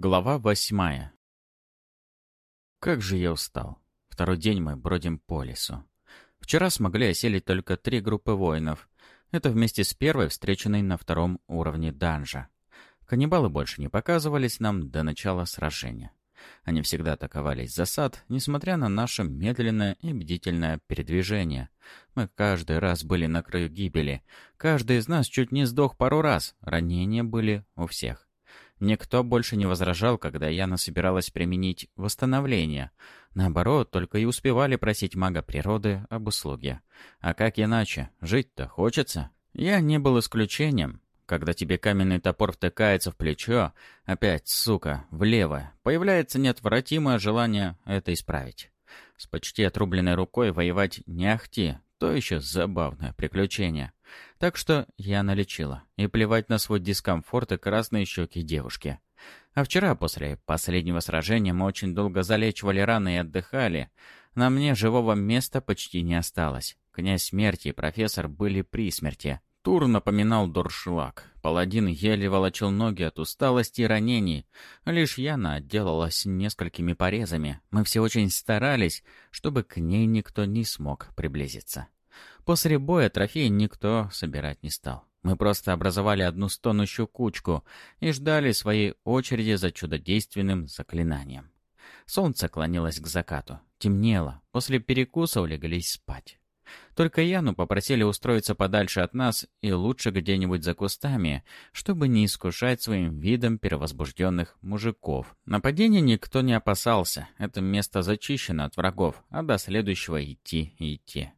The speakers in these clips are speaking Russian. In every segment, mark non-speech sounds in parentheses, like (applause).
Глава восьмая. Как же я устал. Второй день мы бродим по лесу. Вчера смогли осилить только три группы воинов. Это вместе с первой, встреченной на втором уровне данжа. Каннибалы больше не показывались нам до начала сражения. Они всегда атаковали засад, несмотря на наше медленное и бдительное передвижение. Мы каждый раз были на краю гибели. Каждый из нас чуть не сдох пару раз. Ранения были у всех. Никто больше не возражал, когда Яна собиралась применить восстановление. Наоборот, только и успевали просить мага природы об услуге. А как иначе? Жить-то хочется. Я не был исключением. Когда тебе каменный топор втыкается в плечо, опять, сука, влево, появляется неотвратимое желание это исправить. С почти отрубленной рукой воевать не ахти, то еще забавное приключение. Так что я налечила, и плевать на свой дискомфорт и красные щеки девушки. А вчера, после последнего сражения, мы очень долго залечивали раны и отдыхали. На мне живого места почти не осталось. Князь смерти и профессор были при смерти. Тур напоминал дуршлаг. Паладин еле волочил ноги от усталости и ранений. Лишь Яна отделалась несколькими порезами. Мы все очень старались, чтобы к ней никто не смог приблизиться. После боя трофеи никто собирать не стал. Мы просто образовали одну стонущую кучку и ждали своей очереди за чудодейственным заклинанием. Солнце клонилось к закату. Темнело. После перекуса улеглись спать. Только Яну попросили устроиться подальше от нас и лучше где-нибудь за кустами, чтобы не искушать своим видом перевозбужденных мужиков. Нападения никто не опасался, это место зачищено от врагов, а до следующего идти и идти.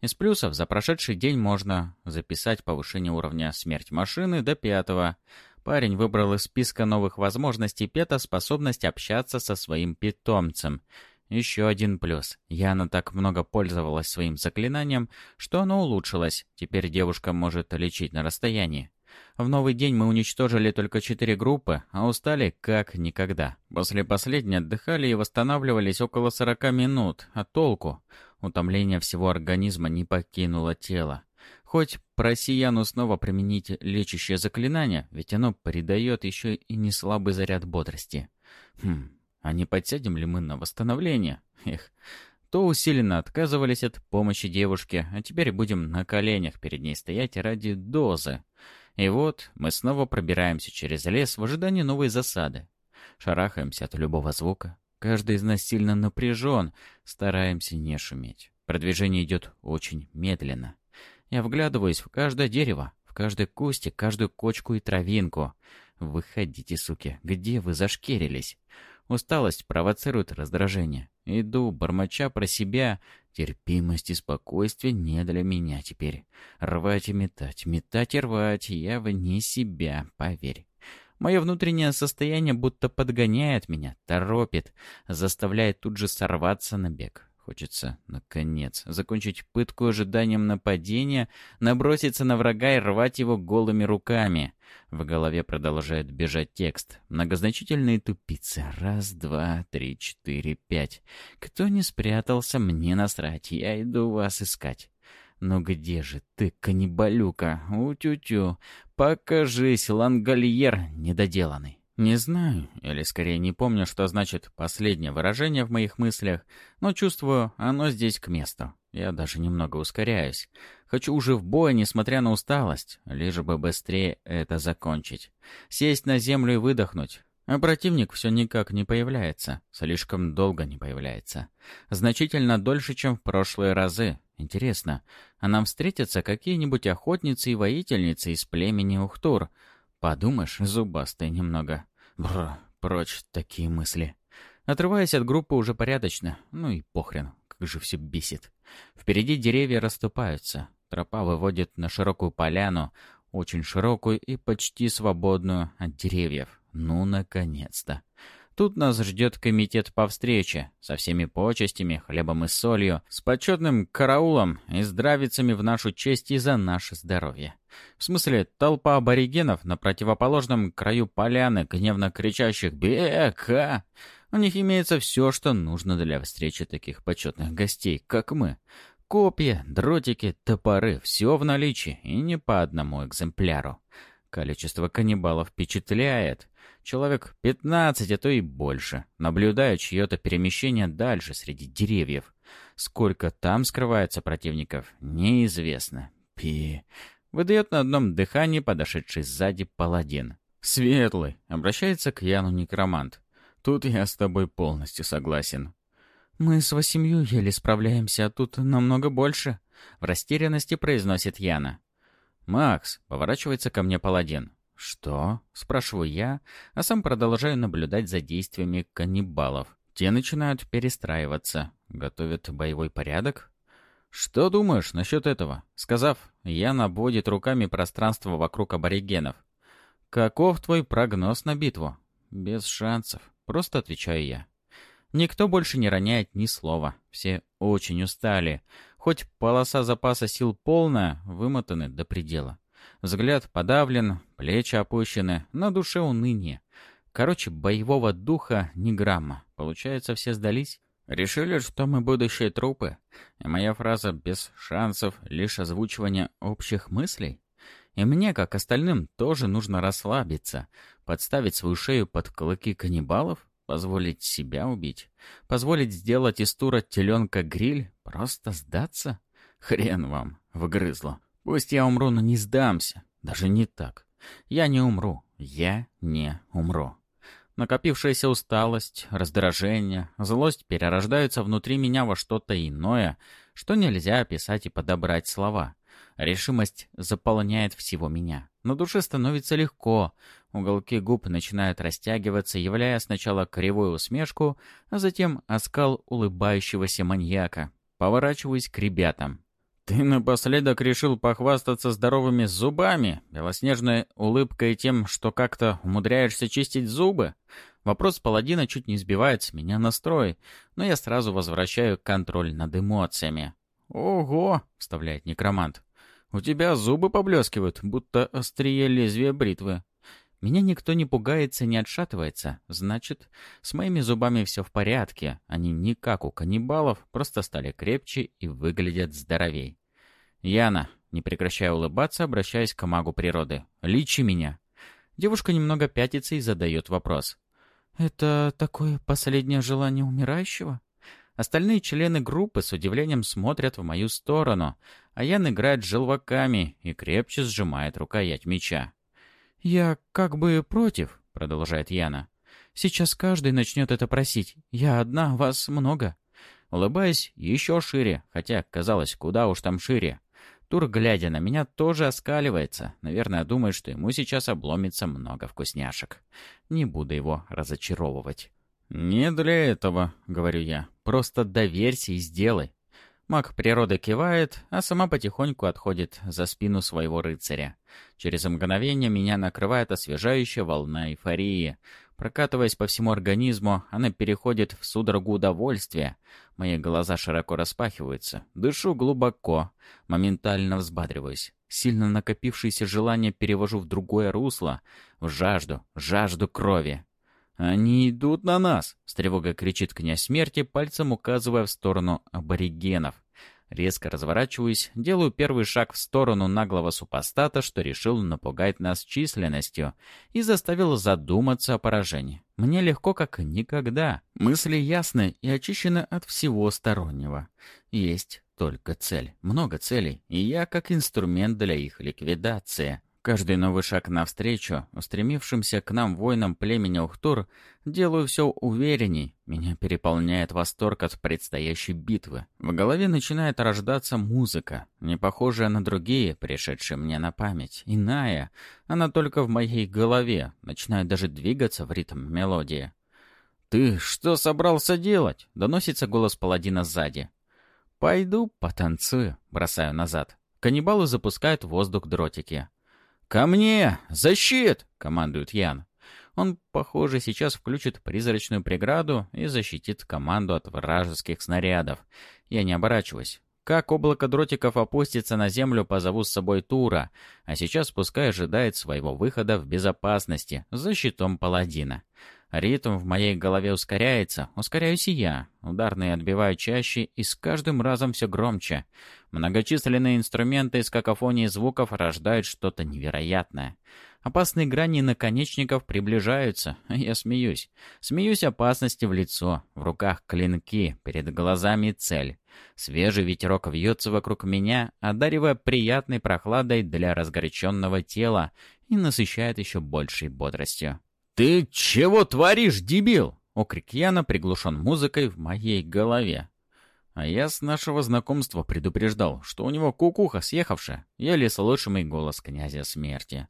Из плюсов за прошедший день можно записать повышение уровня смерть машины до пятого. Парень выбрал из списка новых возможностей Пета способность общаться со своим питомцем — еще один плюс. Яна так много пользовалась своим заклинанием, что оно улучшилось. Теперь девушка может лечить на расстоянии. В новый день мы уничтожили только четыре группы, а устали как никогда. После последней отдыхали и восстанавливались около 40 минут, а толку? Утомление всего организма не покинуло тело. Хоть проси Яну снова применить лечащее заклинание, ведь оно придает еще и неслабый заряд бодрости. Хм, а не подсядем ли мы на восстановление? Эх, то усиленно отказывались от помощи девушке, а теперь будем на коленях перед ней стоять ради дозы. И вот мы снова пробираемся через лес в ожидании новой засады. Шарахаемся от любого звука. Каждый из нас сильно напряжен, стараемся не шуметь. Продвижение идет очень медленно. Я вглядываюсь в каждое дерево, в каждый кустик, каждую кочку и травинку. Выходите, суки, где вы зашкерились? Усталость провоцирует раздражение. Иду, бормоча про себя. Терпимость и спокойствие не для меня теперь. Рвать и метать, метать и рвать. Я вне себя, поверь. Мое внутреннее состояние будто подгоняет меня, торопит, заставляет тут же сорваться на бег. Хочется, наконец, закончить пытку ожиданием нападения, наброситься на врага и рвать его голыми руками. В голове продолжает бежать текст. Многозначительные тупицы. Раз, два, три, четыре, пять. Кто не спрятался, мне насрать. Я иду вас искать. «Ну где же ты, каннибалюка? У-тю-тю! Покажись, лангольер недоделанный!» Не знаю, или скорее не помню, что значит последнее выражение в моих мыслях, но чувствую, оно здесь к месту. Я даже немного ускоряюсь. Хочу уже в бой, несмотря на усталость, лишь бы быстрее это закончить. Сесть на землю и выдохнуть. А противник все никак не появляется, слишком долго не появляется. Значительно дольше, чем в прошлые разы. Интересно, а нам встретятся какие-нибудь охотницы и воительницы из племени Ухтур — Подумаешь, зубастая немного. Бррр, прочь такие мысли. Отрываясь от группы уже порядочно. Ну и похрен, как же все бесит. Впереди деревья расступаются. Тропа выводит на широкую поляну, очень широкую и почти свободную от деревьев. Ну, наконец-то. Тут нас ждет комитет по встрече, со всеми почестями, хлебом и солью, с почетным караулом и здравицами в нашу честь и за наше здоровье. В смысле, толпа аборигенов на противоположном краю поляны, гневно кричащих «Бека!» У них имеется все, что нужно для встречи таких почетных гостей, как мы. Копья, дротики, топоры — все в наличии, и не по одному экземпляру. Количество каннибалов впечатляет — Человек 15, а то и больше. Наблюдаю чье-то перемещение дальше, среди деревьев. Сколько там скрывается противников, неизвестно. Пи. Выдает на одном дыхании подошедший сзади паладин. «Светлый», — обращается к Яну некромант. «Тут я с тобой полностью согласен». «Мы с восемью еле справляемся, а тут намного больше», — в растерянности произносит Яна. «Макс», — поворачивается ко мне паладин. «Что?» — спрашиваю я, а сам продолжаю наблюдать за действиями каннибалов. Те начинают перестраиваться, готовят боевой порядок. «Что думаешь насчет этого?» Сказав, я наводит руками пространство вокруг аборигенов. «Каков твой прогноз на битву?» «Без шансов», — просто отвечаю я. Никто больше не роняет ни слова. Все очень устали. Хоть полоса запаса сил полная, вымотаны до предела. Взгляд подавлен, плечи опущены, на душе уныние. Короче, боевого духа ни грамма. Получается, все сдались? Решили, что мы будущие трупы? И моя фраза «без шансов» — лишь озвучивание общих мыслей? И мне, как остальным, тоже нужно расслабиться, подставить свою шею под клыки каннибалов, позволить себя убить, позволить сделать из тура теленка гриль, просто сдаться? Хрен вам, вгрызло. Пусть я умру, но не сдамся. Даже не так. Я не умру. Я не умру. Накопившаяся усталость, раздражение, злость перерождаются внутри меня во что-то иное, что нельзя описать и подобрать слова. Решимость заполняет всего меня. На душе становится легко. Уголки губ начинают растягиваться, являя сначала кривую усмешку, а затем оскал улыбающегося маньяка. Поворачиваюсь к ребятам. «Ты напоследок решил похвастаться здоровыми зубами, белоснежной улыбкой и тем, что как-то умудряешься чистить зубы?» Вопрос паладина чуть не сбивает с меня настрой, но я сразу возвращаю контроль над эмоциями. «Ого!» — вставляет некромант. «У тебя зубы поблескивают, будто острие лезвия бритвы». Меня никто не пугается, не отшатывается. Значит, с моими зубами все в порядке. Они не как у каннибалов, просто стали крепче и выглядят здоровей. «Яна», не прекращая улыбаться, обращаясь к магу природы, «лечи меня». Девушка немного пятится и задает вопрос. «Это такое последнее желание умирающего?» Остальные члены группы с удивлением смотрят в мою сторону, а Ян играет желваками и крепче сжимает рукоять меча. «Я как бы против», — продолжает Яна. «Сейчас каждый начнет это просить. Я одна, вас много». Улыбаясь еще шире, хотя, казалось, куда уж там шире. Тур, глядя на меня, тоже оскаливается. Наверное, думает, что ему сейчас обломится много вкусняшек. Не буду его разочаровывать. «Не для этого», — говорю я. «Просто доверься и сделай. Маг природы кивает, а сама потихоньку отходит за спину своего рыцаря. Через мгновение меня накрывает освежающая волна эйфории. Прокатываясь по всему организму, она переходит в судорогу удовольствия. Мои глаза широко распахиваются. Дышу глубоко. Моментально взбадриваюсь. Сильно накопившееся желание перевожу в другое русло. В жажду, жажду крови. «Они идут на нас!» — с тревогой кричит князь смерти, пальцем указывая в сторону аборигенов. Резко разворачиваюсь, делаю первый шаг в сторону наглого супостата, что решил напугать нас численностью и заставил задуматься о поражении. Мне легко как никогда. Мысли ясны и очищены от всего стороннего. Есть только цель. Много целей, и я как инструмент для их ликвидации. Каждый новый шаг навстречу, устремившимся к нам воинам племени Ухтур, делаю все уверенней. Меня переполняет восторг от предстоящей битвы. В голове начинает рождаться музыка, не похожая на другие, пришедшие мне на память. Иная, она только в моей голове, начинает даже двигаться в ритм мелодии. «Ты что собрался делать?» — доносится голос паладина сзади. «Пойду потанцую», — бросаю назад. Каннибалы запускают в воздух дротики. «Ко мне! Защит!» — командует Ян. Он, похоже, сейчас включит призрачную преграду и защитит команду от вражеских снарядов. Я не оборачиваюсь. Как облако дротиков опустится на землю, позову с собой Тура, а сейчас пускай ожидает своего выхода в безопасности за щитом паладина. Ритм в моей голове ускоряется, ускоряюсь и я. Ударные отбиваю чаще и с каждым разом все громче. Многочисленные инструменты из какофонии звуков рождают что-то невероятное. Опасные грани наконечников приближаются, (laughs) я смеюсь. Смеюсь опасности в лицо, в руках клинки, перед глазами цель. Свежий ветерок вьется вокруг меня, одаривая приятной прохладой для разгоряченного тела и насыщает еще большей бодростью. «Ты чего творишь, дебил?» Окрик Яна приглушен музыкой в моей голове. А я с нашего знакомства предупреждал, что у него кукуха съехавшая, еле слышимый голос князя смерти.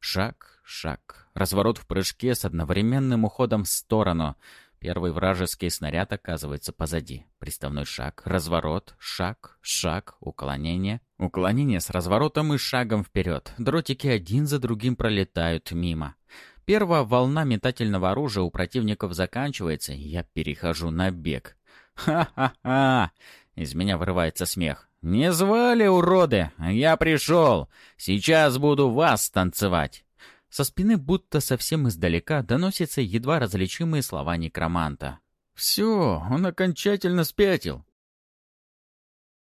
Шаг, шаг, разворот в прыжке с одновременным уходом в сторону. Первый вражеский снаряд оказывается позади. Приставной шаг, разворот, шаг, шаг, уклонение. Уклонение с разворотом и шагом вперед. Дротики один за другим пролетают мимо. Первая волна метательного оружия у противников заканчивается, и я перехожу на бег. «Ха-ха-ха!» Из меня вырывается смех. «Не звали, уроды! Я пришел! Сейчас буду вас танцевать!» Со спины будто совсем издалека доносятся едва различимые слова некроманта. «Все, он окончательно спятил.